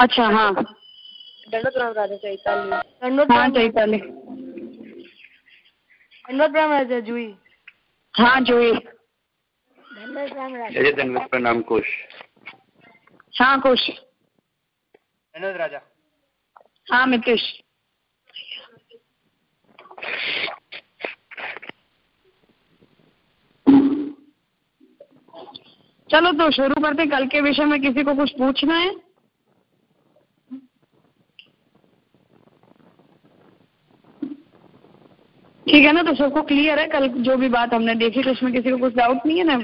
अच्छा हाँ। दंडवत प्रणाम राजा चैताली। दंडवत हाँ चैताली। दंडवत प्रणाम राजा जुई। हाँ जुई। दंडवत प्रणाम राजा दंडवत प्रणाम कुश। हाँ कुश। दंडवत राजा। हाँ मितेश। चलो तो शुरू करते कल के विषय में किसी को कुछ पूछना है? ठीक है ना तो सबको क्लियर है कल जो भी बात हमने देखी तो उसमें किसी को कुछ डाउट नहीं है ना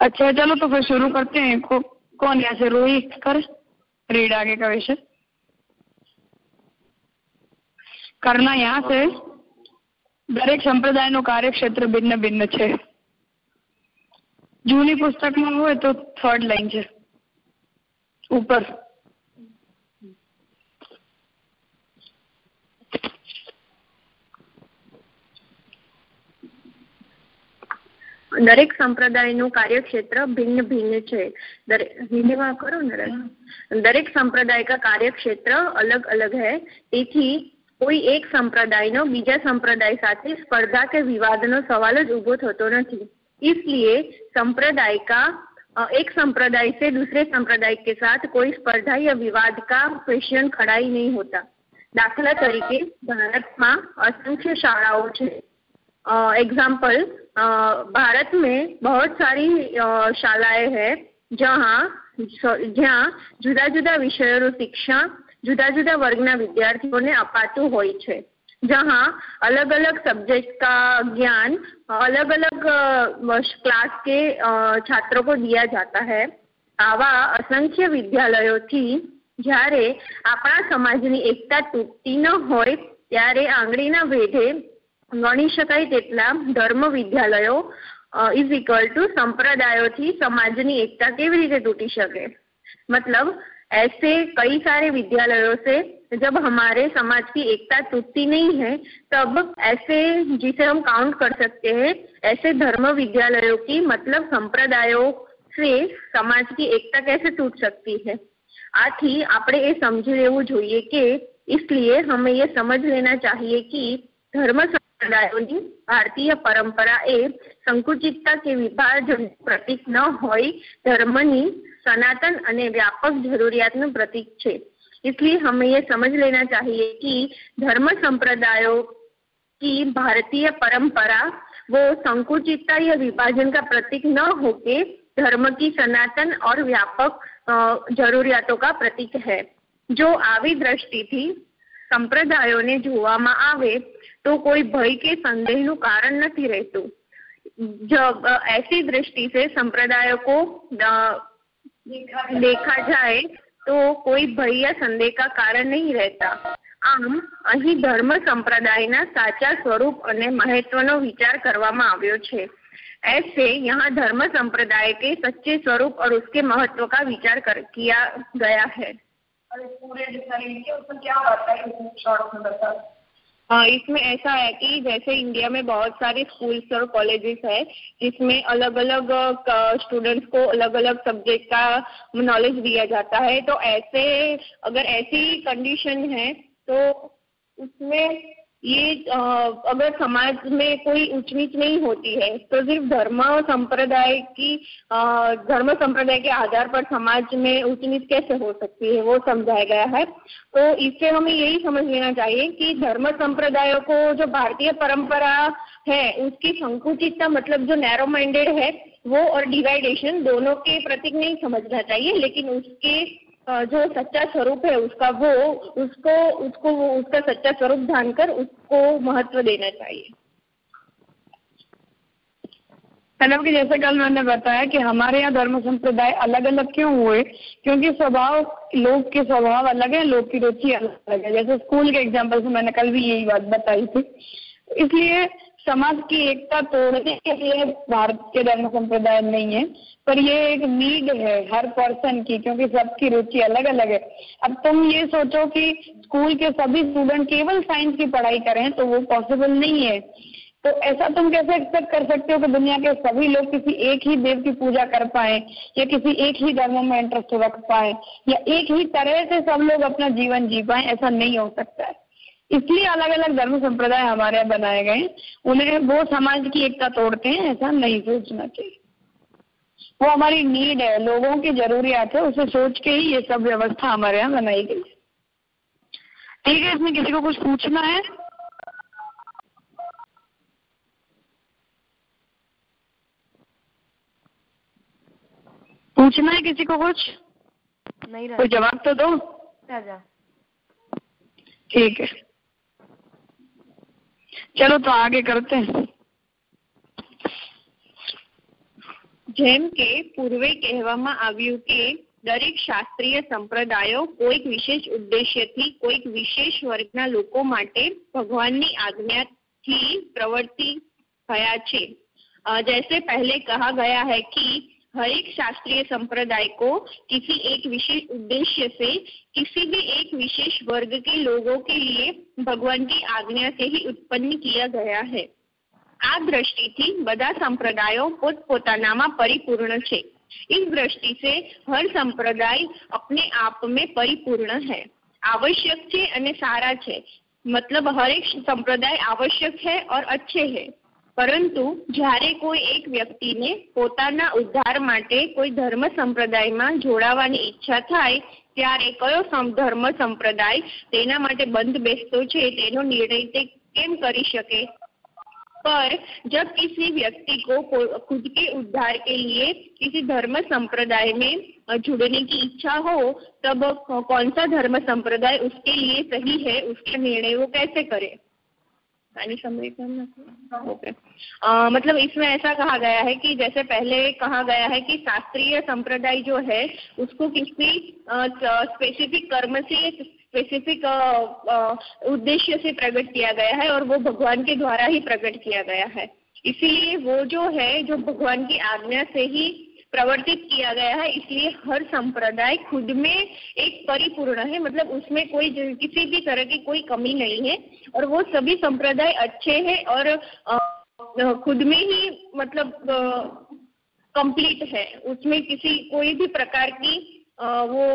अच्छा चलो तो फिर शुरू करते हैं को, कौन यहाँ से रोहित कर रीड आगे का विषय करना यहाँ से દરેક સંપ્રદાયનું કાર્યક્ષેત્ર ભિન્ન ભિન્ન છે જૂની પુસ્તકમાં હોય તો થર્ડ લાઈન છે ઉપર દરેક સંપ્રદાયનું કાર્યક્ષેત્ર ભિન્ન ભિન્ન છે હિન્દીમાં કરો ને દરેક સંપ્રદાય કા કાર્યક્ષેત્ર અલગ અલગ है તેથી કોઈ એક સંપ્રદાયનો બીજા સંપ્રદાય સાથે સ્પર્ધા કે વિવાદનો સવાલ જ ઉભો થતો નથી इसलिए संप्रदाय का एक संप्रदाय से दूसरे संप्रदाय के साथ कोई स्पर्धा या विवाद का क्वेश्चन खड़ा ही नहीं होता દાખલા તરીકે ભારતમાં असंख्य शालाओं છે एग्जाम्पल भारत में बहुत सारी शालाएं हैं जहाँ જ્યાં જુદા જુદા વિષયોનું શિક્ષણ જુદા જુદા વર્ગના વિદ્યાર્થીઓને અપાતું હોય છે जहाँ अलग अलग सब्जेक्ट का ज्ञान अलग अलग क्लास के छात्रों को दिया जाता है આવા અસંખ્ય વિદ્યાલયોથી જ્યારે આપણા સમાજની એકતા તૂટતી ન હોય ત્યારે આંગળીના ભેદે ગણી શકાય તેટલા ધર્મ વિદ્યાલયો इज इक्वल टू संप्रदायों समाजनी एकता केवी रीते टूटी सके मतलब ऐसे कई सारे विद्यालयों से जब हमारे समाज की एकता टूटती नहीं है तब ऐसे जिसे हम काउंट कर सकते हैं ऐसे धर्म विद्यालयों की मतलब संप्रदायों से समाज की एकता कैसे टूट सकती है आथी આપણે એ સમજી લેવું જોઈએ કે इसलिए हमें ये समझ लेना चाहिए कि धर्म સંપ્રદાયોની ભારતીય પરંપરા એ સંકુચિતતા કે વિભાજન પ્રતીક ન હોય ધર્મની सनातन અને व्यापक जरूरियात प्रतीक છે इसलिए हमें ये समझ लेना चाहिए कि धर्म संप्रदायों की भारतीय परंपरा वो संकुचितता या विभाजन का प्रतीक न होके धर्म की सनातन और व्यापक જરૂરિયાતો કા પ્રતીક है જો આવી દ્રષ્ટિથી સંપ્રદાયોને જોવામાં આવે तो कोई भय के संदेह નું કારણ નથી રહેતું जब ऐसी दृष्टि से संप्रदायों को देखा जाए तो कोई भय या संदेह का कारण नहीं रहता આમ અહીં ધર્મ સંપ્રદાયના સાચા સ્વરૂપ અને મહત્વનો વિચાર કરવામાં આવ્યો છે ऐसे यहाँ धर्म संप्रदाय के सच्चे स्वरूप और उसके महत्व का विचार कर किया गया है पूरे क्या होता है इसमें ऐसा है कि जैसे इंडिया में बहुत सारे स्कूल्स और कॉलेजेस है, जिसमें अलग अलग स्टूडेंट्स को अलग अलग सब्जेक्ट का नॉलेज दिया जाता है। तो ऐसे, अगर ऐसी कंडीशन है तो उसमें ये अगर समाज में कोई ऊंच नीच नहीं होती है तो सिर्फ़ धर्म संप्रदाय की धर्म संप्रदाय के आधार पर समाज में ऊंच नीच कैसे हो सकती है, वो समझाया गया है। तो इससे हमें यही समझ लेना चाहिए कि धर्म संप्रदायों को जो भारतीय परंपरा है, उसकी संकुचितता मतलब जो नैरो माइंडेड है, वो और डिवाइडेशन दोनों के प्रतीक नहीं समझना चाहिए, लेकिन उसके जो सच्चा स्वरूप है उसका वो, उसको उसको वो, उसका सच्चा स्वरूप जानकर उसको महत्व देना चाहिए। मतलब कि जैसे कल मैंने बताया कि हमारे यहाँ धर्म संप्रदाय अलग अलग क्यों हुए? क्योंकि स्वभाव लोग के स्वभाव अलग है लोग की रुचि अलग अलग है। जैसे स्कूल के एग्ज़ाम्पल से मैंने कल भी यही बात बताई थी। इसलिए समाज की एकता तोड़ने के लिए भारत के धर्म संप्रदाय नहीं है, पर ये एक नीड है हर पर्सन की, क्योंकि सबकी रुचि अलग अलग है। अब तुम ये सोचो कि स्कूल के सभी स्टूडेंट केवल साइंस की पढ़ाई करें तो वो पॉसिबल नहीं है। तो ऐसा तुम कैसे एक्सपेक्ट कर सकते हो कि दुनिया के सभी लोग किसी एक ही देव की पूजा कर पाए, या किसी एक ही धर्म में इंटरेस्ट रख पाए, या एक ही तरह से सब लोग अपना जीवन जी पाए? ऐसा नहीं हो सकता। इसलिए अलग अलग धर्म संप्रदाय हमारे यहाँ बनाए गए उन्हें वो समाज की एकता तोड़ते हैं ऐसा नहीं सोचना चाहिए। वो हमारी नीड है लोगों की जरूरियात है उसे सोच के ही ये सब व्यवस्था हमारे यहाँ बनाई गई ठीक है इसमें किसी को कुछ पूछना है? पूछना है किसी को कुछ? नहीं कोई जवाब तो दो। ठीक है। चलो तो आगे करते हैं જેમ કે પૂર્વે કહેવામાં આવ્યું કે દરેક શાસ્ત્રીય સંપ્રદાયો કોઈક વિશેષ ઉદ્દેશ્યથી કોઈક વિશેષ વર્ગના લોકો માટે ભગવાનની આજ્ઞાથી પ્રવૃત્તિ થયા છે जैसे पहले कहा गया है कि हर एक शास्त्रीय संप्रदाय को किसी एक विशेष उद्देश्य से किसी भी एक विशेष वर्ग के लोगों के लिए भगवान की आज्ञा से ही उत्पन्न किया गया है આ દ્રષ્ટિથી બધા સંપ્રદાયો પોતપોતાનામાં परिपूर्ण છે इस दृष्टि से हर संप्रदाय अपने आप में परिपूर्ण है आवश्यक છે અને સારા છે मतलब हर एक संप्रदाय आवश्यक है और अच्छे है પરંતુ જ્યારે કોઈ એક વ્યક્તિને પોતાના ઉદ્ધાર માટે કોઈ ધર્મ સંપ્રદાયમાં જોડાવાની ઈચ્છા થાય ત્યારે કયો ધર્મ સંપ્રદાય તેના માટે બંધ બેસતો છે તેનો નિર્ણય તે કેમ કરી શકે पर जब किसी व्यक्ति को खुद के उद्धार के लिए किसी धर्म संप्रदाय में जुड़ने की इच्छा हो तब कौन सा धर्म संप्रदाय उसके लिए सही है उसका निर्णय वो कैसे करे ओके मतलब इसमें ऐसा कहा गया है कि जैसे पहले कहा गया है कि शास्त्रीय संप्रदाय जो है, उसको किसी स्पेसिफिक कर्म से स्पेसिफिक उद्देश्य से प्रकट किया गया है और वो भगवान के द्वारा ही प्रकट किया गया है। इसीलिए वो जो है, जो भगवान की आज्ञा से ही प्रवर्तित किया गया है, इसलिए हर संप्रदाय खुद में एक परिपूर्ण है। मतलब उसमें कोई किसी भी तरह की कोई कमी नहीं है और वो सभी संप्रदाय अच्छे हैं और खुद में ही मतलब कंप्लीट है। उसमें किसी, कोई भी प्रकार की वो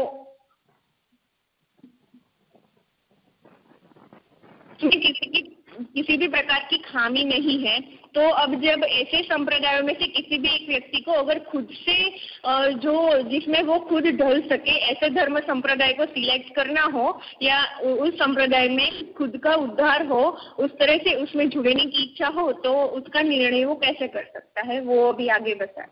किसी की किसी भी प्रकार की खामी नहीं है। तो अब जब ऐसे संप्रदायों में से किसी भी एक व्यक्ति को अगर खुद से जो जिसमें वो खुद ढल सके, ऐसे धर्म संप्रदाय को सिलेक्ट करना हो या उस संप्रदाय में खुद का उद्धार हो, उस तरह से उसमें जुड़ने की इच्छा हो तो उसका निर्णय वो कैसे कर सकता है? वो अभी आगे बताए।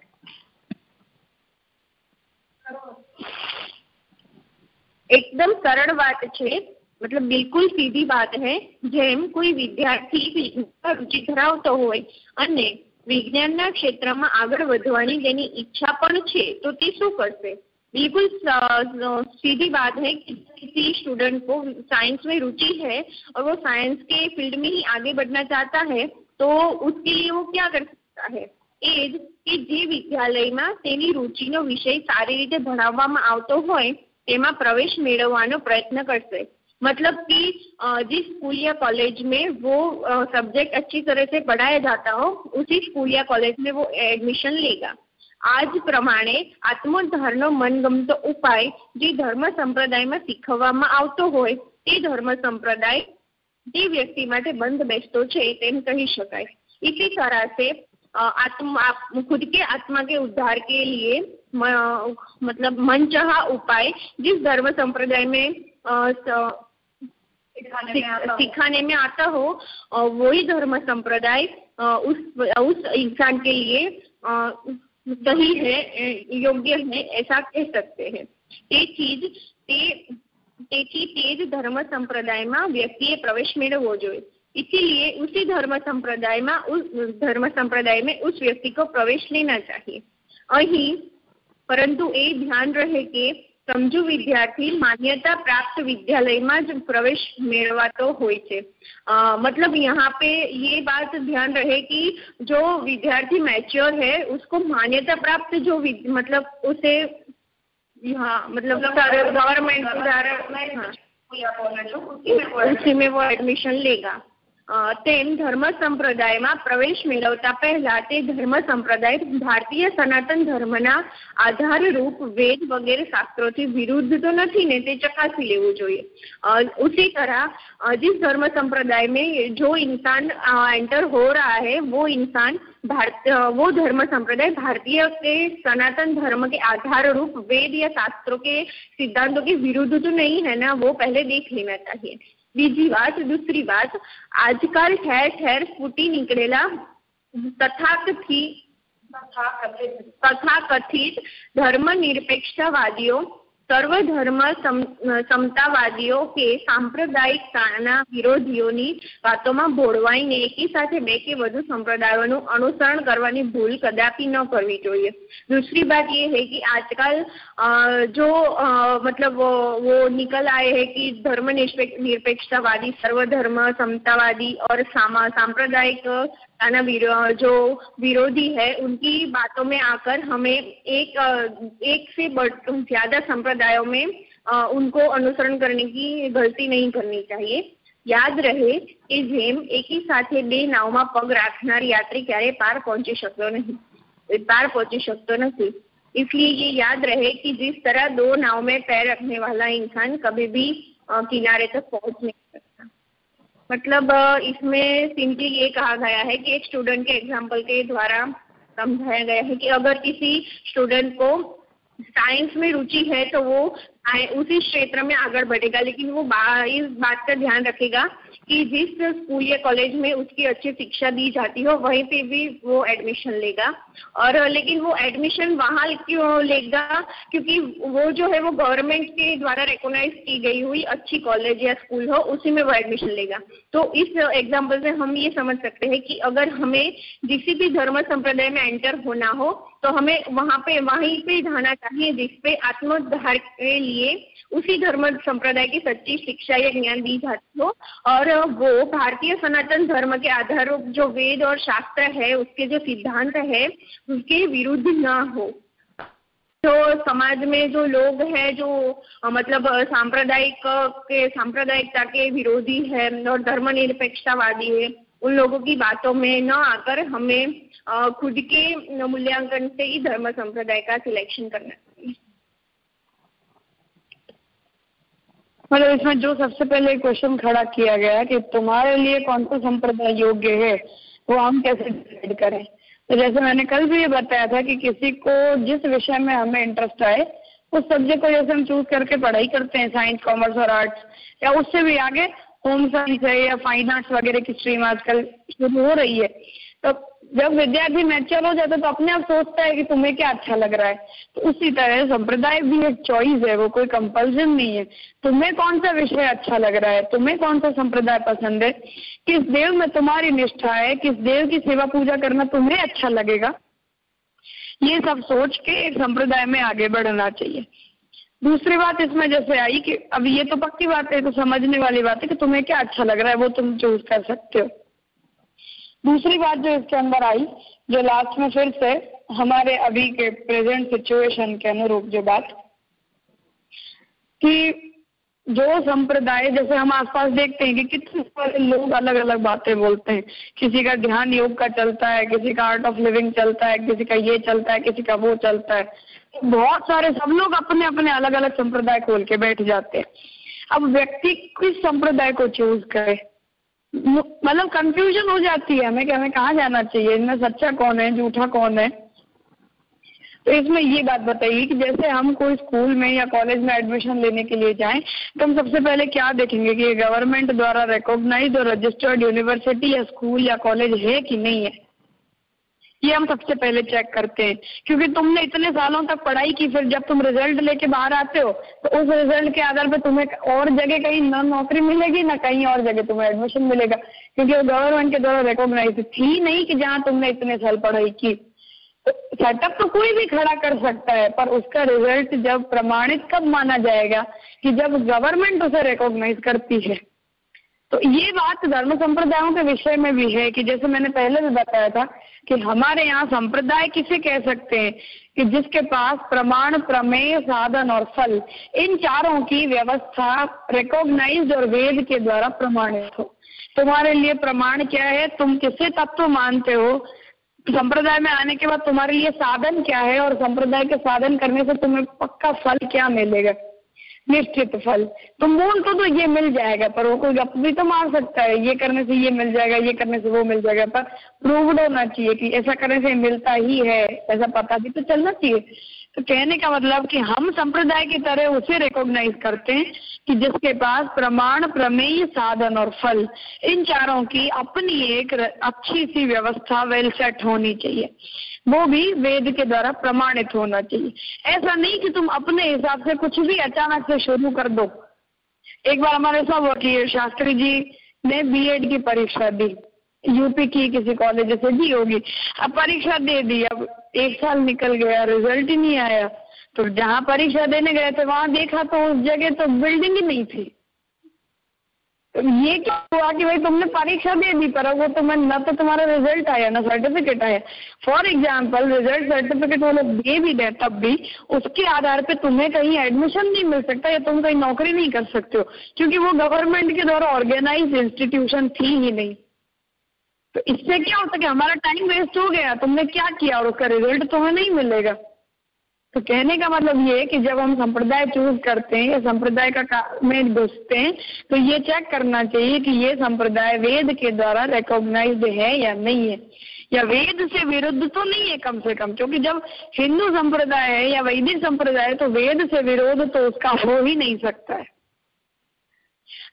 एकदम सरल बात है મતલબ બિલકુલ સીધી વાત હે જેમ કોઈ વિદ્યાર્થી રુચિ ધરાવતો હોય અને વિજ્ઞાનના ક્ષેત્રમાં આગળ વધવાની તેની ઈચ્છા પણ છે તો તે શું કરશે बिल्कुल सीधी बात है कि किसी स्टूडेंट को साइंस में रुचि है और वो साइंस के फील्ड में ही आगे बढ़ना चाहता है तो उसके लिए वो क्या कर सकता है એ જ કે જે વિદ્યાલયમાં તેની રુચિનો વિષય સારી રીતે ભણાવવામાં આવતો હોય તેમાં પ્રવેશ મેળવવાનો પ્રયત્ન કરશે मतलब कि जिस स्कूल या कॉलेज में वो सब्जेक्ट अच्छी तरह से पढ़ाया जाता हो उसी स्कूल या कॉलेज में वो एडमिशन लेगा આજ પ્રમાણે આત્મોદ્ધારનો મનગમતો ઉપાય જે ધર્મ સંપ્રદાયમાં શીખવવામાં આવતો હોય તે ધર્મ સંપ્રદાય તે વ્યક્તિ માટે બંધ બેસતો છે તેમ કહી શકાય इसी तरह से आत्मा खुद के आत्मा के उद्धार के लिए मतलब मनचाहा उपाय जिस धर्म संप्रदाय में सिखाने में आता हो वही धर्म संप्रदाय उस उस इंसान के लिए सही है યોગ્ય है ऐसा कह सकते हैं તે ચીજ તે તેથી તે જ ધર્મ સંપ્રદાયમાં વ્યક્તિએ પ્રવેશ મેળવવો જોઈએ इसीलिए उसी धर्म संप्रदाय में उस धर्म संप्रदाय में उस व्यक्ति को प्रवेश लेना चाहिए अही परंतु ए ध्यान रहे कि समझू विद्यार्थी मान्यता प्राप्त विद्यालय में ज प्रवेश मेलवा तो हो मतलब यहाँ पे ये बात ध्यान रहे कि जो विद्यार्थी मैच्योर है उसको मान्यता प्राप्त जो मतलब उसे मतलब गवर्नमेंट उसी में वो एडमिशन लेगा તેમ ધર્મ સંપ્રદાયમાં પ્રવેશ મેળવતા પહેલા તે ધર્મ સંપ્રદાય ભારતીય સનાતન ધર્મના આધારરૂપ વેદ વગેરે શાસ્ત્રોથી વિરુદ્ધ તો નથી ને તે ચકાસી લેવું જોઈએ उसी तरह जिस धर्म संप्रदाय में जो इंसान एंटर हो रहा है वो इंसान भारत वो धर्म संप्रदाय भारतीय के सनातन धर्म के आधार रूप वेद या शास्त्रों के सिद्धांतों के विरुद्ध तो नहीं है ना वो पहले देख लेना चाहिए બીજી વાત દૂસરી વાત આજકાલ ઠેર ઠેર ફૂટી નીકળેલા તથાકથી તથાકથિત ધર્મનિરપેક્ષતાવાદીઓ સર્વધર્મ સમતાવાદીઓ કે સાંપ્રદાયિકતાના વિરોધીઓની વાતોમાં ભોળવાઈને એકી સાથે બે કે વધુ સંપ્રદાયોનું અનુસરણ કરવાની ભૂલ કદાપી ન કરવી જોઈએ. दूसरी बात ये है कि आजकल जो મતલબ નિકલ वो निकल કે ધર્મ નિરપેક્ષતાવાદી धर्म निरपेक्षतावादी सर्वधर्म समतावादी और सांप्रदायिक जो विरोधी है उनकी बातों में आकर हमें एक एक से ज्यादा संप्रदायों में उनको अनुसरण करने की गलती नहीं करनी चाहिए યાદ રહે કે જેમ એકી સાથે બે નાવમાં પગ રાખનાર યાત્રી ક્યારે પાર પહોંચી શકતો नहीं पार पहुंची सकते नहीं इसलिए ये याद रहे कि जिस तरह दो नाव में पैर रखने वाला इंसान कभी भी किनारे तक पहुंच नहीं सकता मतलब इसमें सिंपली ये कहा गया है कि एक स्टूडेंट के एग्ज़ाम्पल के द्वारा समझाया गया है कि अगर किसी स्टूडेंट को साइंस में रुचि है तो वो उसी क्षेत्र में आगे बढ़ेगा, लेकिन वो इस बात का ध्यान रखेगा कि जिस स्कूल या कॉलेज में उसकी अच्छी शिक्षा दी जाती हो, वहीं पे भी वो एडमिशन लेगा। और, लेकिन वो एडमिशन वहाँ क्यों लेगा? क्योंकि वो जो है, वो गवर्नमेंट के द्वारा रिकोगनाइज की गई हुई अच्छी कॉलेज या स्कूल हो, उसी में वो एडमिशन लेगा। तो इस एग्ज़ाम्पल से हम ये समझ सकते हैं कि अगर हमें किसी भी धर्म संप्रदाय में एंटर होना हो तो हमें वहाँ पे, वहीं पे जाना चाहिए जिसपे आत्मोद्धार के लिए उसी धर्म संप्रदाय की सच्ची शिक्षा या ज्ञान दी जाती हो। और वो भारतीय सनातन धर्म के आधार जो वेद और शास्त्र है, उसके जो सिद्धांत है, उसके विरुद्ध ना हो। जो समाज में जो लोग हैं, जो मतलब सांप्रदायिक के, सांप्रदायिकता के विरोधी है और धर्मनिरपेक्षतावादी है, उन लोगों की बातों में न आकर हमें खुद के मूल्यांकन से ही धर्म संप्रदाय का सिलेक्शन करना मतलब इसमें जो सबसे पहले क्वेश्चन खड़ा किया गया कि तुम्हारे लिए कौन सा संप्रदाय योग्य है, वो हम कैसे डिसाइड करें? तो जैसे मैंने कल भी ये बताया था कि किसी को जिस विषय में हमें इंटरेस्ट आए, उस सब्जेक्ट को जैसे हम चूज़ करके पढ़ाई करते हैं साइंस कॉमर्स और आर्ट्स या उससे भी आगे होम साइंस है या फाइन आर्ट्स वगैरह की स्ट्रीम आजकल शुरू हो रही है तो जब विद्यार्थी मैच्योर हो जाता है तो अपने आप सोचता है कि तुम्हें क्या अच्छा लग रहा है। तो उसी तरह संप्रदाय भी एक चॉइस है, वो कोई कंपल्सन नहीं है। तुम्हें कौन सा विषय अच्छा लग रहा है? तुम्हें कौन सा संप्रदाय पसंद है? किस देव में तुम्हारी निष्ठा है? किस देव की सेवा पूजा करना तुम्हें अच्छा लगेगा? ये सब सोच के एक संप्रदाय में आगे बढ़ना चाहिए। दूसरी बात इसमें जैसे आई कि अब ये तो पक्की बात है तो समझने वाली बात है कि तुम्हें क्या अच्छा लग रहा है, वो तुम चूज़ कर सकते हो। दूसरी बात जो इसके अंदर आई, जो लास्ट में फिर से हमारे अभी के प्रेजेंट सिचुएशन के अनुरूप जो बात, कि जो संप्रदाय, जैसे हम आसपास देखते हैं कि कितने सारे लोग अलग अलग बातें बोलते हैं। किसी का ध्यान योग का चलता है, किसी का आर्ट ऑफ़ लिविंग चलता है, किसी का ये चलता है, किसी का वो चलता है। बहुत सारे, सब लोग अपने अपने अलग अलग संप्रदाय खोल के बैठ जाते हैं। अब व्यक्ति किस संप्रदाय को चूज़ करे? मतलब कंफ्यूजन हो जाती है हमें कि हमें कहाँ जाना चाहिए? इनमें सच्चा कौन है? झूठा कौन है? तो इसमें ये बात बताइए कि जैसे हम कोई स्कूल में या कॉलेज में एडमिशन लेने के लिए जाएँ तो हम सबसे पहले क्या देखेंगे कि गवर्नमेंट द्वारा रिकॉग्नाइज और रजिस्टर्ड यूनिवर्सिटी या स्कूल या कॉलेज है कि नहीं है? ये हम सबसे पहले चेक करते हैं। क्योंकि तुमने इतने सालों तक पढ़ाई की, फिर जब तुम रिज़ल्ट लेके बाहर आते हो तो उस रिज़ल्ट के आधार पर तुम्हें और जगह कहीं न नौकरी मिलेगी, ना कहीं और जगह तुम्हें एडमिशन मिलेगा। क्योंकि वो गवर्नमेंट के द्वारा रिकॉग्नाइज थी नहीं कि जहाँ तुमने इतने साल पढ़ाई की। तो सेटअप तो कोई भी खड़ा कर सकता है, पर उसका रिज़ल्ट जब प्रमाणित कब माना जाएगा कि जब गवर्नमेंट उसे रिकॉग्नाइज करती है। तो ये बात धर्म संप्रदायों के विषय में भी है कि जैसे मैंने पहले भी बताया था कि हमारे यहाँ संप्रदाय किसे कह सकते हैं? कि जिसके पास प्रमाण, प्रमेय, साधन और फल, इन चारों की व्यवस्था रिकॉग्नाइज और वेद के द्वारा प्रमाणित हो। तुम्हारे लिए प्रमाण क्या है? तुम किसे तत्व मानते हो? संप्रदाय में आने के बाद तुम्हारे लिए साधन क्या है? और संप्रदाय के साधन करने से तुम्हें पक्का फल क्या मिलेगा? निश्चित फल। तो मूल तो, तो ये मिल जाएगा पर वो कोई गप भी तो मार सकता है। ये करने से ये मिल जाएगा ये करने से वो मिल जाएगा। पर प्रूवड होना चाहिए कि ऐसा करने से मिलता ही है ऐसा पता भी तो चलना चाहिए। तो कहने का मतलब कि हम संप्रदाय की तरह उसे रिकॉग्नाइज करते हैं कि जिसके पास प्रमाण, प्रमेय, साधन और फल, इन चारों की अपनी एक अच्छी सी व्यवस्था वेल सेट होनी चाहिए। वो भी वेद के द्वारा प्रमाणित होना चाहिए। ऐसा नहीं कि तुम अपने हिसाब से कुछ भी अचानक से शुरू कर दो। एक बार हमारे साथ कि शास्त्री जी ने बीएड की परीक्षा दी। यूपी की किसी कॉलेज से दी होगी। अब परीक्षा दे दी, अब एक साल निकल गया रिज़ल्ट ही नहीं आया। तो जहाँ परीक्षा देने गए थे, वहाँ देखा तो उस जगह तो बिल्डिंग ही नहीं थी। तो ये क्या हुआ कि भाई तुमने परीक्षा दे दी, पर वो तुम्हें, न तो तुम्हारा रिज़ल्ट आया, ना सर्टिफिकेट आया। फॉर एग्ज़ाम्पल रिज़ल्ट सर्टिफिकेट वो लोग दे भी दे, तब भी उसके आधार पे तुम्हें कहीं एडमिशन नहीं मिल सकता या तुम कहीं नौकरी नहीं कर सकते हो, क्योंकि वो गवर्नमेंट के द्वारा ऑर्गेनाइज इंस्टीट्यूशन थी ही नहीं। तो इससे क्या होता कि हमारा टाइम वेस्ट हो गया तुमने क्या किया और उसका रिज़ल्ट तुम्हें नहीं मिलेगा? तो कहने का मतलब ये कि जब हम संप्रदाय चूज़ करते हैं या संप्रदाय का में घुसते हैं तो ये चेक करना चाहिए कि ये संप्रदाय वेद के द्वारा रिकॉग्नाइज है या नहीं है। या वेद से विरुद्ध तो नहीं है कम से कम, क्योंकि जब हिंदू संप्रदाय है या वैदिक संप्रदाय है तो वेद से विरोध तो उसका हो ही नहीं सकता है।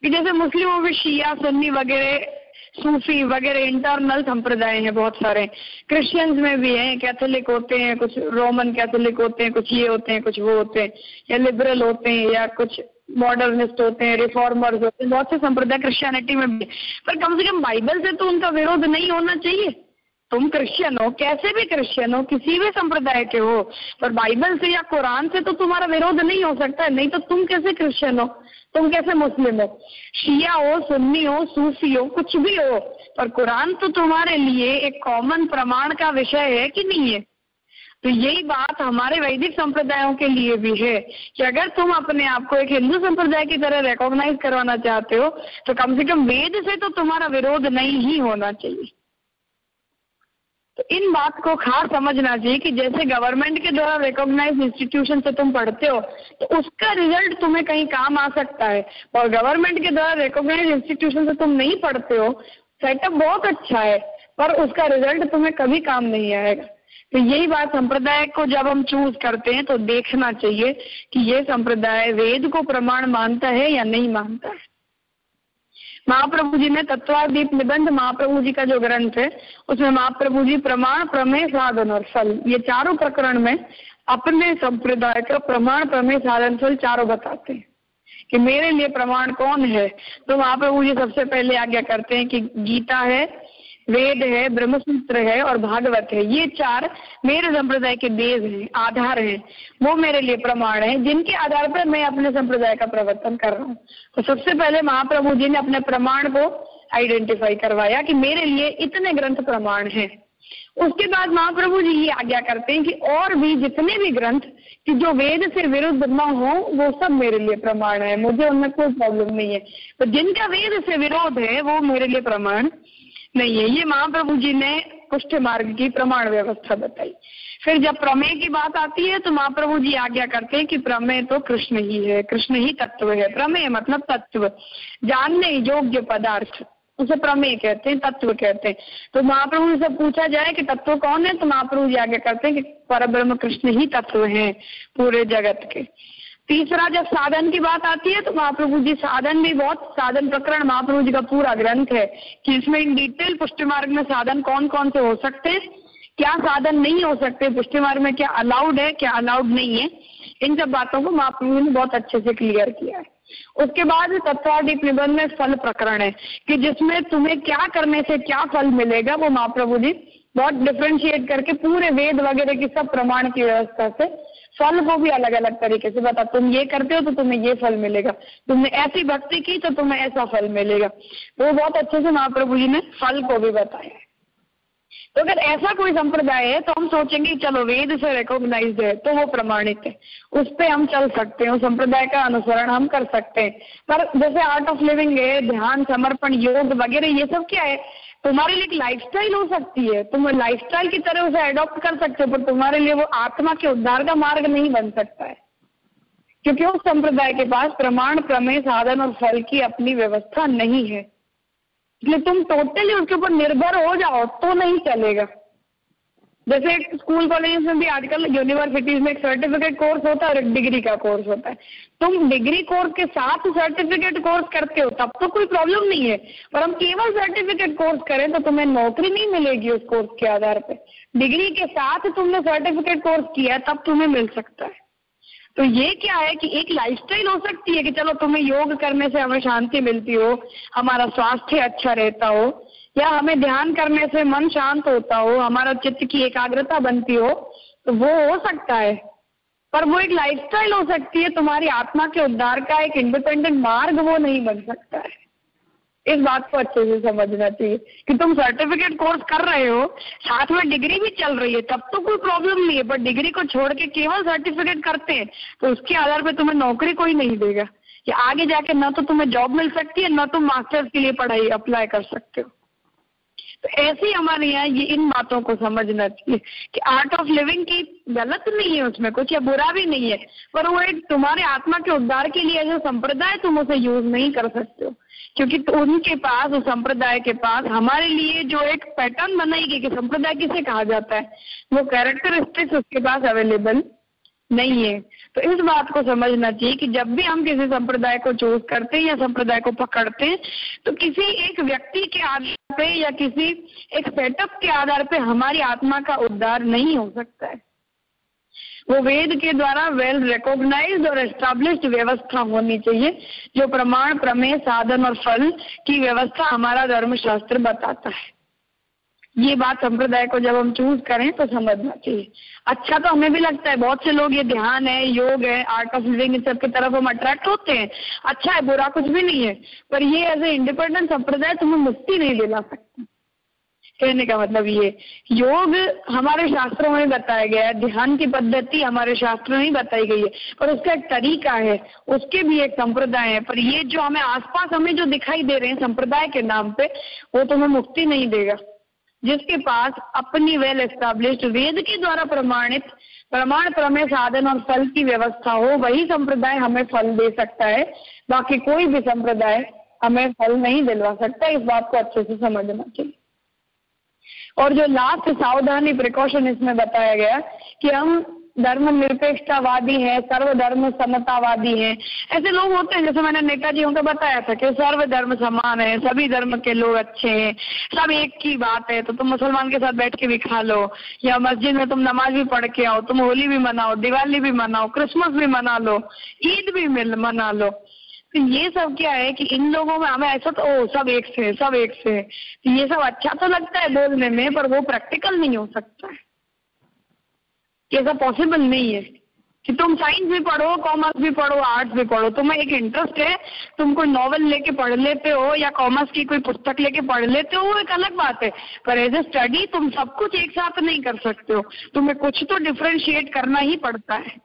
कि जैसे मुस्लिमों में शिया, सुन्नी वगैरह सूफी वगैरह इंटरनल संप्रदाय हैं बहुत सारे। क्रिश्चियंस में भी हैं कैथोलिक होते हैं, कुछ रोमन कैथोलिक होते हैं, कुछ ये होते हैं, कुछ वो होते हैं, या लिबरल होते हैं, या कुछ मॉडर्निस्ट होते हैं रिफॉर्मर्स होते हैं, बहुत से संप्रदाय क्रिश्चियनिटी में भी। पर कम से कम बाइबल से तो उनका विरोध नहीं होना चाहिए। तुम क्रिश्चियन हो, कैसे भी क्रिश्चियन हो, किसी भी संप्रदाय के हो, पर बाइबल से या कुरान से तो तुम्हारा विरोध नहीं हो सकता है नहीं तो तुम कैसे क्रिश्चियन हो? तुम कैसे मुस्लिम हो? शिया हो, सुन्नी हो, सूफी हो, कुछ भी हो, पर कुरान तो तुम्हारे लिए एक कॉमन प्रमाण का विषय है कि नहीं है? तो यही बात हमारे वैदिक संप्रदायों के लिए भी है कि अगर तुम अपने आप को एक हिंदू संप्रदाय की तरह रिकॉग्नाइज करवाना चाहते हो तो कम से कम वेद से तो तुम्हारा विरोध नहीं ही होना चाहिए। तो इन बात को खास समझना चाहिए कि जैसे गवर्नमेंट के द्वारा रिकॉग्नाइज इंस्टीट्यूशन से तुम पढ़ते हो तो उसका रिज़ल्ट तुम्हें कहीं काम आ सकता है। और गवर्नमेंट के द्वारा रिकॉग्नाइज इंस्टीट्यूशन से तुम नहीं पढ़ते हो सेटअप बहुत अच्छा है, पर उसका रिज़ल्ट तुम्हें कभी काम नहीं आएगा। तो यही बात संप्रदाय को जब हम चूज़ करते हैं तो देखना चाहिए कि ये संप्रदाय वेद को प्रमाण मानता है या नहीं मानता है। महाप्रभु जी ने तत्वादीप निबंध महाप्रभु जी का जो ग्रंथ है, उसमें महाप्रभु जी प्रमाण, प्रमेय, साधन और फल, ये चारों प्रकरण में अपने संप्रदाय का प्रमाण, प्रमेय, साधन, फल चारों बताते हैं कि मेरे लिए प्रमाण कौन है? तो महाप्रभु जी सबसे पहले आज्ञा करते हैं कि गीता है वेद है, ब्रह्मसूत्र है और भागवत है। ये चार मेरे संप्रदाय के देव हैं, आधार हैं। वो मेरे लिए प्रमाण है। जिनके आधार पर मैं अपने संप्रदाय का प्रवर्तन कर रहा हूँ। तो सबसे पहले महाप्रभु जी ने अपने प्रमाण को आइडेंटिफाई करवाया कि मेरे लिए इतने ग्रंथ प्रमाण है। उसके बाद महाप्रभु जी ये आज्ञा करते हैं कि और भी जितने भी ग्रंथ कि जो वेद से विरुद्ध न हो, वो सब मेरे लिए प्रमाण है। मुझे उनमें कोई प्रॉब्लम नहीं है। तो जिनका वेद से विरोध है, वो मेरे लिए प्रमाण नहीं है। ये महाप्रभु जी ने कुष्ठ मार्ग की प्रमाण व्यवस्था बताई। फिर जब प्रमेय की बात आती है तो महाप्रभु जी आज्ञा करते हैं कि प्रमेय तो कृष्ण ही है, कृष्ण ही तत्व है। प्रमेय मतलब तत्व। जानने योग्य पदार्थ, उसे प्रमेय कहते हैं, तत्व कहते हैं। तो महाप्रभु से पूछा जाए कि तत्व कौन है तो महाप्रभु जी आज्ञा करते हैं कि पर ब्रह्म कृष्ण ही तत्व है पूरे जगत के। तीसरा, जब साधन की बात आती है तो महाप्रभु जी, साधन भी बहुत, साधन प्रकरण महाप्रभु जी का पूरा ग्रंथ है कि इसमें इन डिटेल पुष्टि मार्ग में साधन कौन कौन से हो सकते हैं, क्या साधन नहीं हो सकते पुष्टि मार्ग में क्या अलाउड है, क्या अलाउड नहीं है, इन सब बातों को महाप्रभु ने बहुत अच्छे से क्लियर किया है। उसके बाद तत्वाधिक निबंध में फल प्रकरण है कि जिसमें तुम्हें क्या करने से क्या फल मिलेगा, वो महाप्रभु जी बहुत डिफ्रेंशिएट करके पूरे वेद वगैरह की सब प्रमाण की व्यवस्था से फल को भी अलग अलग तरीके से बता, तुम ये करते हो तो तुम्हें ये फल मिलेगा। तुमने ऐसी भक्ति की तो तुम्हें ऐसा फल मिलेगा। वो बहुत अच्छे से महाप्रभु जी ने फल को भी बताया। तो अगर ऐसा कोई संप्रदाय है तो हम सोचेंगे, चलो वेद से रिकॉग्नाइज है तो वो प्रमाणित है। उस पर हम चल सकते हैं संप्रदाय का अनुसरण हम कर सकते हैं। पर जैसे आर्ट ऑफ़ लिविंग है, ध्यान, समर्पण, योग वगैरह, ये सब क्या है? तुम्हारे लिए एक लाइफस्टाइल हो सकती है। तुम लाइफस्टाइल की तरह उसे एडॉप्ट कर सकते हो, पर तुम्हारे लिए वो आत्मा के उद्धार का मार्ग नहीं बन सकता है। क्योंकि उस संप्रदाय के पास प्रमाण, प्रमेय, साधन और फल की अपनी व्यवस्था नहीं है। इसलिए तुम टोटली उसके ऊपर निर्भर हो जाओ तो नहीं चलेगा। जैसे स्कूल कॉलेज में भी आजकल यूनिवर्सिटीज में एक सर्टिफिकेट कोर्स होता है और एक डिग्री का कोर्स होता है। तुम डिग्री कोर्स के साथ सर्टिफिकेट कोर्स करते हो, तब तो कोई प्रॉब्लम नहीं है। पर हम केवल सर्टिफिकेट कोर्स करें तो तुम्हें नौकरी नहीं मिलेगी उस कोर्स के आधार पर डिग्री के साथ तुमने सर्टिफिकेट कोर्स किया तब तुम्हें मिल सकता है। तो ये क्या है कि एक लाइफस्टाइल हो सकती है कि चलो तुम्हें योग करने से हमें शांति मिलती हो, हमारा स्वास्थ्य अच्छा रहता हो या हमें ध्यान करने से मन शांत होता हो, हमारा चित्त की एकाग्रता बनती हो तो वो हो सकता है। पर वो एक लाइफस्टाइल हो सकती है, तुम्हारी आत्मा के उद्धार का एक इंडिपेंडेंट मार्ग वो नहीं बन सकता है। इस बात को अच्छे से समझना चाहिए कि तुम सर्टिफिकेट कोर्स कर रहे हो, साथ में डिग्री भी चल रही है, तब तो कोई प्रॉब्लम नहीं है, पर डिग्री को छोड़ के केवल सर्टिफिकेट करते हैं तो उसके आधार पर तुम्हें नौकरी कोई नहीं देगा। कि आगे जाके न तो तुम्हें जॉब मिल सकती है, न तुम मास्टर्स के लिए पढ़ाई अप्लाई कर सकते हो। तो ऐसे हमारे यहाँ ये इन बातों को समझना चाहिए कि आर्ट ऑफ़ लिविंग की गलत नहीं है उसमें कुछ या बुरा भी नहीं है, पर वो एक तुम्हारे आत्मा के उद्धार के लिए जो संप्रदाय तुम उसे यूज़ नहीं कर सकते हो। क्योंकि तो उनके पास, उस संप्रदाय के पास हमारे लिए जो एक पैटर्न बनाई गई कि संप्रदाय किसे कहा जाता है, वो कैरेक्टरिस्टिक्स उसके पास अवेलेबल नहीं है। तो इस बात को समझना चाहिए कि जब भी हम किसी संप्रदाय को चूज़ करते हैं या संप्रदाय को पकड़ते हैं तो किसी एक व्यक्ति के आधार पे या किसी एक सेटअप के आधार पे हमारी आत्मा का उद्धार नहीं हो सकता है। वो वेद के द्वारा वेल रिकॉग्नाइज्ड और एस्टेब्लिश्ड व्यवस्था होनी चाहिए, जो प्रमाण, प्रमेय, साधन और फल की व्यवस्था हमारा धर्मशास्त्र बताता है। ये बात संप्रदाय को जब हम चूज़ करें तो समझना चाहिए अच्छा तो हमें भी लगता है, बहुत से लोग ये ध्यान है, योग है आर्ट ऑफ़ लिविंग इन सब की तरफ़ हम अट्रैक्ट होते हैं। अच्छा है, बुरा कुछ भी नहीं है, पर ये एज ए इंडिपेंडेंट संप्रदाय तुम्हें मुक्ति नहीं दिला सकती। कहने का मतलब ये, योग हमारे शास्त्रों में बताया गया है, ध्यान की पद्धति हमारे शास्त्रों में बताई गई है, पर उसका एक तरीका है, उसके भी एक संप्रदाय है, पर ये जो हमें आसपास हमें जो दिखाई दे रहे हैं संप्रदाय के नाम पे, वो तुम्हें मुक्ति नहीं देगा। जिसके पास अपनी वेल एस्टेब्लिश्ड वेद के द्वारा प्रमाणित, प्रमाण प्रमेय साधन और फल की व्यवस्था हो, वही संप्रदाय हमें फल दे सकता है। बाकी कोई भी संप्रदाय हमें फल नहीं दिलवा सकता, इस बात को अच्छे से समझना चाहिए। और जो लास्ट सावधानी प्रिकॉशन इसमें बताया गया कि हम धर्म निरपेक्षतावादी है सर्वधर्म समतावादी है। ऐसे लोग होते हैं, जैसे मैंने नेताजी को बताया था कि सर्व धर्म समान है, सभी धर्म के लोग अच्छे हैं, सब एक की बात है तो तुम मुसलमान के साथ बैठ के भी खा लो, या मस्जिद में तुम नमाज़ भी पढ़ के आओ, तुम होली भी मनाओ, दिवाली भी मनाओ, क्रिसमस भी मना लो, ईद भी मना लो। तो ये सब क्या है कि इन लोगों में हमें ऐसा तो ओ सब एक से सब एक से तो ये सब अच्छा तो लगता है बोलने में, पर वो प्रैक्टिकल नहीं हो सकता है। कि ऐसा पॉसिबल नहीं है कि तुम साइंस भी पढ़ो कॉमर्स भी पढ़ो आर्ट्स भी पढ़ो। तुम्हें एक इंटरेस्ट है, तुम कोई नॉवल लेके पढ़ लेते हो या कॉमर्स की कोई पुस्तक लेके पढ़ लेते हो, वो एक अलग बात है। पर एज ए स्टडी तुम सब कुछ एक साथ नहीं कर सकते हो। तुम्हें कुछ तो डिफ्रेंशिएट करना ही पड़ता है।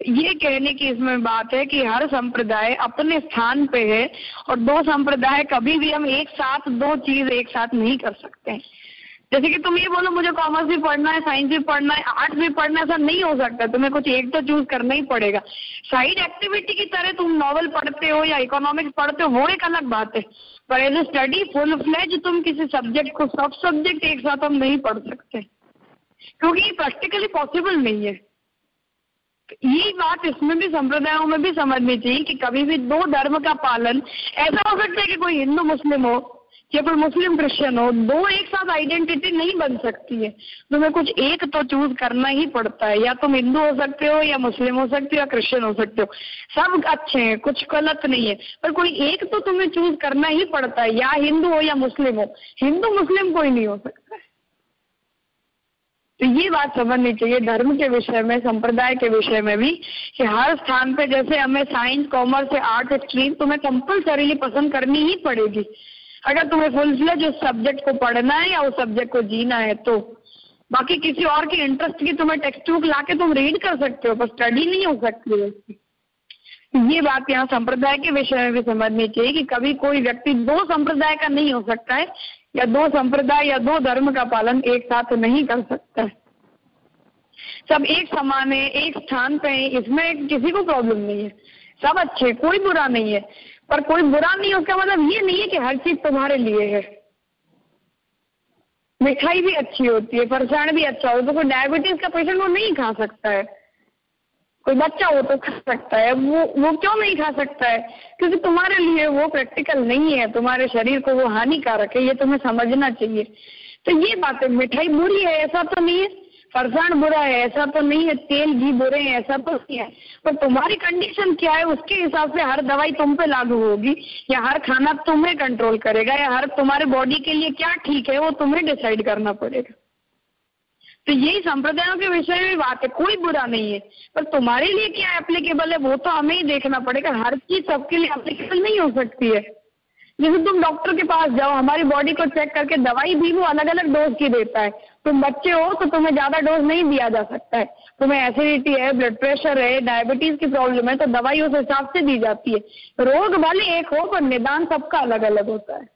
ये कहने की इसमें बात है कि हर संप्रदाय अपने स्थान पे है और दो संप्रदाय कभी भी हम एक साथ, दो चीज़ एक साथ नहीं कर सकते जैसे कि तुम ये बोलो, मुझे कॉमर्स भी पढ़ना है साइंस भी पढ़ना है आर्ट्स भी पढ़ना है, ऐसा नहीं हो सकता। तुम्हें कुछ एक तो चूज़ करना ही पड़ेगा। साइड एक्टिविटी की तरह तुम नॉवल पढ़ते हो या इकोनॉमिक्स पढ़ते हो, वो एक अलग बात है। पर as a study full fledge तुम किसी सब्जेक्ट को, सब सब्जेक्ट एक साथ हम नहीं पढ़ सकते। क्योंकि ये प्रैक्टिकली पॉसिबल नहीं है। ये बात इसमें भी, संप्रदायों में भी समझनी चाहिए कि कभी भी दो धर्म का पालन ऐसा हो सकता है कि कोई हिंदू, मुस्लिम हो या कोई मुस्लिम क्रिश्चियन हो, दो एक साथ आइडेंटिटी नहीं बन सकती है। तुम्हें कुछ एक तो चूज़ करना ही पड़ता है। या तुम हिंदू हो सकते हो, या मुस्लिम हो सकते हो, या क्रिश्चियन हो सकते हो। सब अच्छे हैं, कुछ गलत नहीं है। पर कोई एक तो तुम्हें चूज़ करना ही पड़ता है, या हिंदू हो, या मुस्लिम हो। हिंदू मुस्लिम कोई नहीं हो सकता। तो ये बात समझनी चाहिए, धर्म के विषय में, संप्रदाय के विषय में भी, कि हर स्थान पे जैसे हमें साइंस कॉमर्स या आर्ट स्ट्रीम तुम्हें कंपल्सरीली पसंद करनी ही पड़ेगी। अगर तुम्हें फुल फ्लेज उस सब्जेक्ट को पढ़ना है या उस सब्जेक्ट को जीना है तो बाकी किसी और की इंटरेस्ट की तुम्हें टेक्स्ट बुक ला तुम रीड कर सकते हो, पर स्टडी नहीं हो सकती है। ये बात यहाँ संप्रदाय के विषय में भी समझनी चाहिए कि कभी कोई व्यक्ति दो संप्रदाय का नहीं हो सकता है, या दो संप्रदाय या दो धर्म का पालन एक साथ नहीं कर सकता है। सब एक समान है, एक स्थान पे है, इसमें किसी को प्रॉब्लम नहीं है। सब अच्छे कोई बुरा नहीं है। पर कोई बुरा नहीं, उसका मतलब ये नहीं है कि हर चीज़ तुम्हारे लिए है। मिठाई भी अच्छी होती है फरसाण भी अच्छा हो तो कोई डायबिटीज़ का पेशेंट वो नहीं खा सकता है। कोई बच्चा हो तो खा सकता है, वो वो क्यों नहीं खा सकता है? क्योंकि तुम्हारे लिए वो प्रैक्टिकल नहीं है, तुम्हारे शरीर को वो हानिकारक है, ये तुम्हें समझना चाहिए। तो ये बात, मिठाई बुरी है, ऐसा तो नहीं है? फरसाण बुरा है, ऐसा तो नहीं है, तेल घी बुरे हैं, ऐसा तो नहीं है। पर तुम्हारी कंडीशन क्या है, उसके हिसाब से हर दवाई तुम पे लागू होगी। या हर खाना तुम्हें कंट्रोल करेगा, या हर तुम्हारे बॉडी के लिए क्या ठीक है, वो तुम्हें डिसाइड करना पड़ेगा। तो यही संप्रदायों के विषय में बात है, कोई बुरा नहीं है। पर तुम्हारे लिए क्या एप्लीकेबल है, वो तो हमें ही देखना पड़ेगा। हर चीज़ सबके लिए एप्लीकेबल नहीं हो सकती है। जैसे तुम डॉक्टर के पास जाओ, हमारी बॉडी को चेक करके दवाई भी वो अलग अलग डोज की देता है। तुम बच्चे हो तो तुम्हें ज़्यादा डोज नहीं दिया जा सकता है। तुम्हें एसिडिटी है ब्लड प्रेशर है डायबिटीज़ की प्रॉब्लम है तो दवाई उस हिसाब से दी जाती है। रोग भले एक हो, पर निदान सबका अलग अलग होता है।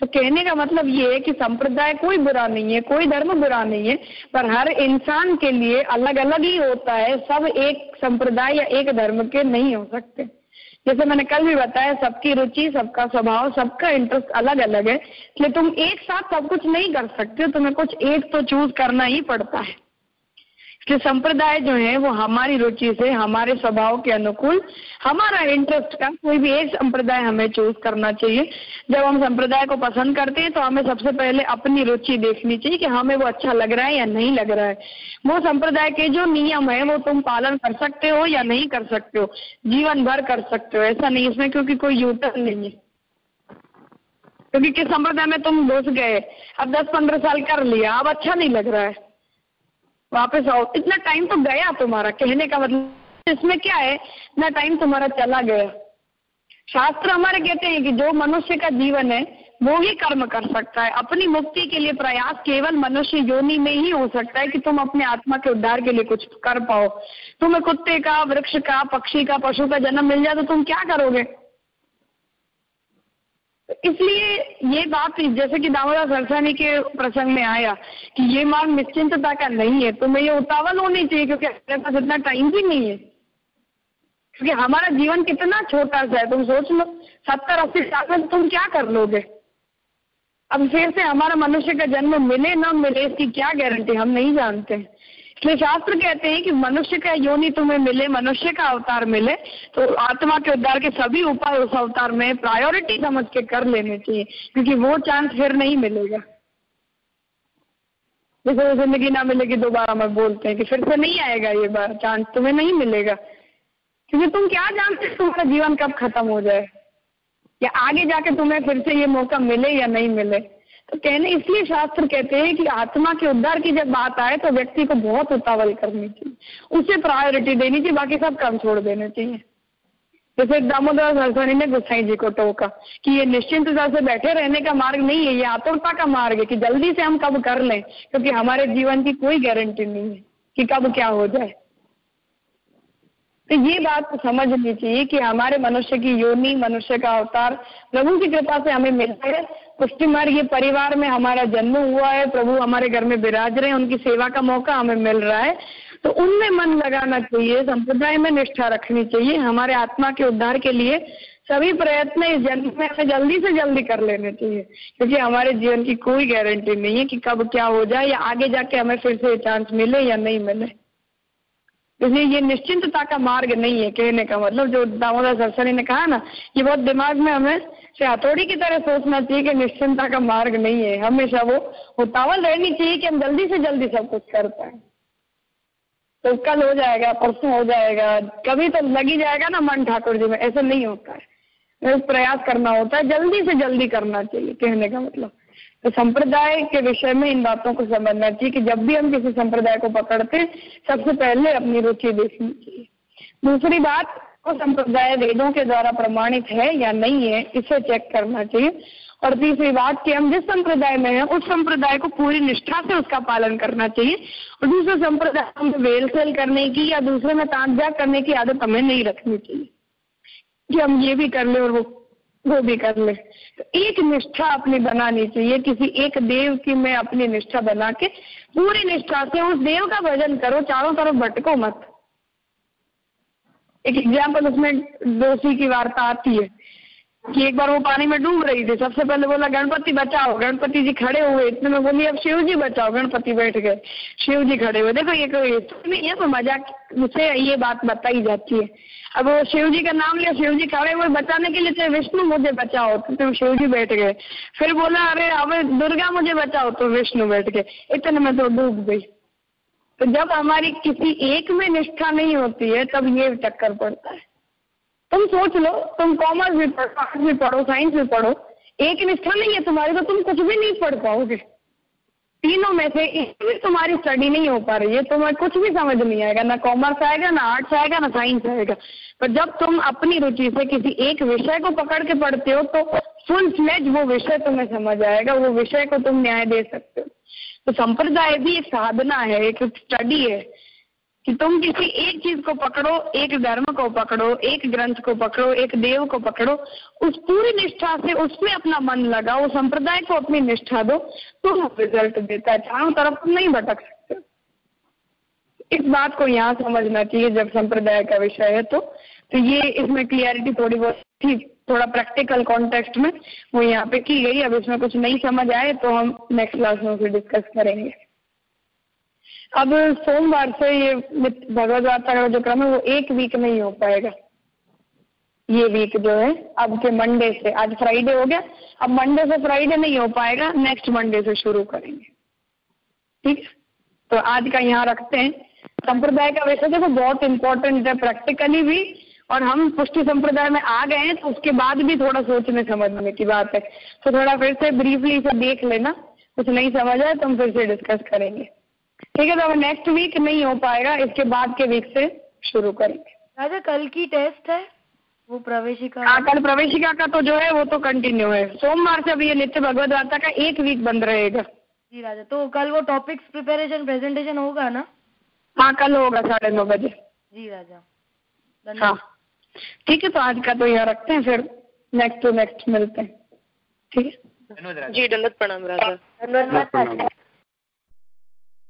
तो कहने का मतलब ये है कि संप्रदाय कोई बुरा नहीं है, कोई धर्म बुरा नहीं है, पर हर इंसान के लिए अलग अलग ही होता है। सब एक संप्रदाय या एक धर्म के नहीं हो सकते। जैसे मैंने कल भी बताया, सबकी रुचि, सबका स्वभाव, सबका इंटरेस्ट अलग अलग है। इसलिए तुम एक साथ सब कुछ नहीं कर सकते तुम्हें कुछ एक तो चूज़ करना ही पड़ता है। कि संप्रदाय जो है वो हमारी रुचि से, हमारे स्वभाव के अनुकूल, हमारा इंटरेस्ट का कोई भी एक संप्रदाय हमें चूज़ करना चाहिए। जब हम संप्रदाय को पसंद करते हैं तो हमें सबसे पहले अपनी रुचि देखनी चाहिए कि हमें वो अच्छा लग रहा है या नहीं लग रहा है। वो संप्रदाय के जो नियम है, वो तुम पालन कर सकते हो या नहीं कर सकते हो, जीवन भर कर सकते हो, ऐसा नहीं इसमें क्योंकि कोई यूटर्न नहीं है। क्योंकि किस संप्रदाय में तुम घुस गए, अब दस पंद्रह साल कर लिया, अब अच्छा नहीं लग रहा है। वापस आओ। इतना टाइम तो गया तुम्हारा, कहने का मतलब इसमें क्या है? इतना टाइम तुम्हारा चला गया। शास्त्र हमारे कहते हैं कि जो मनुष्य का जीवन है, वो ही कर्म कर सकता है। अपनी मुक्ति के लिए प्रयास केवल मनुष्य योनि में ही हो सकता है कि तुम अपने आत्मा के उद्धार के लिए कुछ कर पाओ। तुम्हें कुत्ते का, वृक्ष का, पक्षी का, पशु का जन्म मिल जाए तो तुम क्या करोगे? इसलिए ये बात जैसे कि दामोदर सरसानी के प्रसंग में आया कि ये मार्ग निश्चिंतता का नहीं है तुम्हें ये उतावल होनी चाहिए क्योंकि हमारे पास इतना टाइम भी नहीं है। क्योंकि हमारा जीवन कितना छोटा सा है, तुम सोच लो, सत्तर, अस्सी साल में तुम क्या कर लोगे? अब फिर से हमारा मनुष्य का जन्म मिले, ना मिले, इसकी क्या गारंटी हम नहीं जानते। इसलिए शास्त्र कहते हैं कि मनुष्य का योनि तुम्हें मिले, मनुष्य का अवतार मिले तो आत्मा के उद्धार के सभी उपाय उस अवतार में प्रायोरिटी समझ के कर लेने चाहिए, क्योंकि वो चांस फिर नहीं मिलेगा। जैसे ज़िंदगी ना मिलेगी, दोबारा में बोलते हैं कि फिर से नहीं आएगा ये बार चांस तुम्हें नहीं मिलेगा। क्योंकि तुम क्या जानते तुम्हारा जीवन कब खत्म हो जाए? या आगे जाके तुम्हें फिर से ये मौका मिले या नहीं मिले? तो कहने, इसलिए शास्त्र कहते हैं कि आत्मा के उद्धार की जब बात आए तो व्यक्ति को बहुत उतावल करनी चाहिए। उसे प्रायोरिटी देनी चाहिए, बाकी सब काम छोड़ देने चाहिए। जैसे दामोदर सरस्वती ने गुसाई जी को टोका कि ये निश्चिंत से बैठे रहने का मार्ग नहीं है, ये आतुरता का मार्ग है कि जल्दी से हम कब कर लें, क्योंकि हमारे जीवन की कोई गारंटी नहीं है कि कब क्या हो जाए। तो ये बात समझनी चाहिए कि हमारे मनुष्य की योनि, मनुष्य का अवतार प्रभु की कृपा से हमें मिलता है। पुष्टि मार्ग ये परिवार में हमारा जन्म हुआ है, प्रभु हमारे घर में विराज रहे हैं उनकी सेवा का मौका हमें मिल रहा है। तो उनमें मन लगाना चाहिए, संप्रदाय में निष्ठा रखनी चाहिए, हमारे आत्मा के उद्धार के लिए सभी प्रयत्न इस जन्म में हमें जल्दी से जल्दी कर लेने चाहिए। क्योंकि हमारे जीवन की कोई गारंटी नहीं है कि कब क्या हो जाए, या आगे जाके हमें फिर से चांस मिले या नहीं मिले। इसलिए ये निश्चिंतता का मार्ग नहीं है, कहने का मतलब जो दामोदर सरसरी ने कहा ना ये बहुत दिमाग में हमें हथौड़ी की तरह सोचना चाहिए कि निश्चिंता का मार्ग नहीं है। हमेशा वो उतावल रहनी चाहिए कि हम जल्दी से जल्दी सब कुछ कर पाए। तो कल हो जाएगा, परसों हो जाएगा, कभी तो लगी जाएगा ना मन ठाकुर जी में, ऐसा नहीं होता है। प्रयास करना होता है, जल्दी से जल्दी करना चाहिए, कहने का मतलब। तो संप्रदाय के विषय में इन बातों को समझना चाहिए कि जब भी हम किसी संप्रदाय को पकड़ते हैं, सबसे पहले अपनी रुचि देखनी चाहिए। दूसरी बात वो संप्रदाय वेदों के द्वारा प्रमाणित है या नहीं है, इसे चेक करना चाहिए। और तीसरी बात कि हम जिस संप्रदाय में हैं, उस संप्रदाय को पूरी निष्ठा से उसका पालन करना चाहिए। और दूसरे संप्रदाय में वेल सेल करने की या दूसरे में तांत्या करने की आदत हमें नहीं रखनी चाहिए। कि हम ये भी कर ले और वो वो भी कर ले। तो एक निष्ठा अपनी बनानी चाहिए, किसी एक देव की मैं अपनी निष्ठा बना के पूरी निष्ठा से उस देव का भजन करो, चारों तरफ़ भटको मत। एक एग्ज़ाम्पल उसमें दोषी की वार्ता आती है कि एक बार वो पानी में डूब रही थी। सबसे पहले बोला, गणपति बचाओ, गणपति जी खड़े हुए। इतने में बोली, अब शिव जी बचाओ, गणपति बैठ गए, शिव जी खड़े हुए। देखो, ये कोई नहीं है तो मज़ाक से ये बात बताई जाती है। अब वो शिव जी का नाम लिया, शिव जी खड़े हुए, बचाने के लिए चाहे विष्णु मुझे बचाओ तो शिव जी बैठ गए। फिर बोला, अरे, अब दुर्गा मुझे बचाओ। तो विष्णु बैठ गए। इतने में तो डूब गई। तो जब हमारी किसी एक में निष्ठा नहीं होती है, तब ये चक्कर पड़ता है। तुम सोच लो, तुम कॉमर्स भी पढ़ो आर्ट्स भी पढ़ो साइंस भी पढ़ो, एक निष्ठा नहीं है तुम्हारी तो तुम कुछ भी नहीं पढ़ पाओगे। तीनों में से भी तुम्हारी स्टडी नहीं हो पा रही है, तुम्हें कुछ भी समझ नहीं आएगा, ना कॉमर्स आएगा, ना आर्ट्स आएगा, ना साइंस आएगा। पर जब तुम अपनी रुचि से किसी एक विषय को पकड़ के पढ़ते हो तो फुल फ्लेज वो विषय तुम्हें समझ आएगा, वो विषय को तुम न्याय दे सकते हो। तो संप्रदाय भी एक साधना है, एक स्टडी है। कि तुम किसी एक चीज़ को पकड़ो, एक धर्म को पकड़ो, एक ग्रंथ को पकड़ो, एक देव को पकड़ो, उस पूरी निष्ठा से उसमें अपना मन लगाओ संप्रदाय को अपनी निष्ठा दो तो रिज़ल्ट देता है। चारों तरफ़ नहीं भटक सकते। इस बात को यहाँ समझना चाहिए, जब संप्रदाय का विषय है तो। तो ये इसमें क्लियरिटी थोड़ी बहुत थी, थोड़ा प्रैक्टिकल कॉन्टेक्स्ट में वो यहाँ पे की गई। अब इसमें कुछ नहीं समझ आए तो हम नेक्स्ट क्लास में फिर डिस्कस करेंगे। अब सोमवार से ये भगवत वार्ता का जो क्रम है, वो एक वीक नहीं हो पाएगा। ये वीक जो है, अब के मंडे से, आज फ्राइडे हो गया। अब मंडे से फ्राइडे नहीं हो पाएगा नेक्स्ट मंडे से शुरू करेंगे। ठीक है? तो आज का यहाँ रखते हैं। संप्रदाय का वैसे देखो, बहुत इंपॉर्टेंट है प्रैक्टिकली भी, और हम पुष्टि संप्रदाय में आ गए हैं तो उसके बाद भी थोड़ा सोचने समझने की बात है। तो थोड़ा फिर से ब्रीफली इसे देख लेना। कुछ नहीं समझ आए तो हम फिर से डिस्कस करेंगे। ठीक है तो अब नेक्स्ट वीक नहीं हो पाएगा इसके बाद के वीक से शुरू करेंगे। राजा कल की टेस्ट है? वो प्रवेशिका हाँ कल प्रवेशिका का तो जो है वो तो कंटिन्यू है। सोमवार से अभी ये नित्य भगवत वार्ता का एक वीक बंद रहेगा। जी राजा तो कल वो टॉपिक्स प्रिपरेशन प्रेजेंटेशन होगा ना? हाँ कल होगा साढ़े नौ बजे। जी राजा हाँ। ठीक है तो आज का तो यहाँ रखते हैं फिर नेक्स्ट टू नेक्स्ट मिलते हैं। ठीक है? जी दंडवत प्रणाम राजा। धन्यवाद।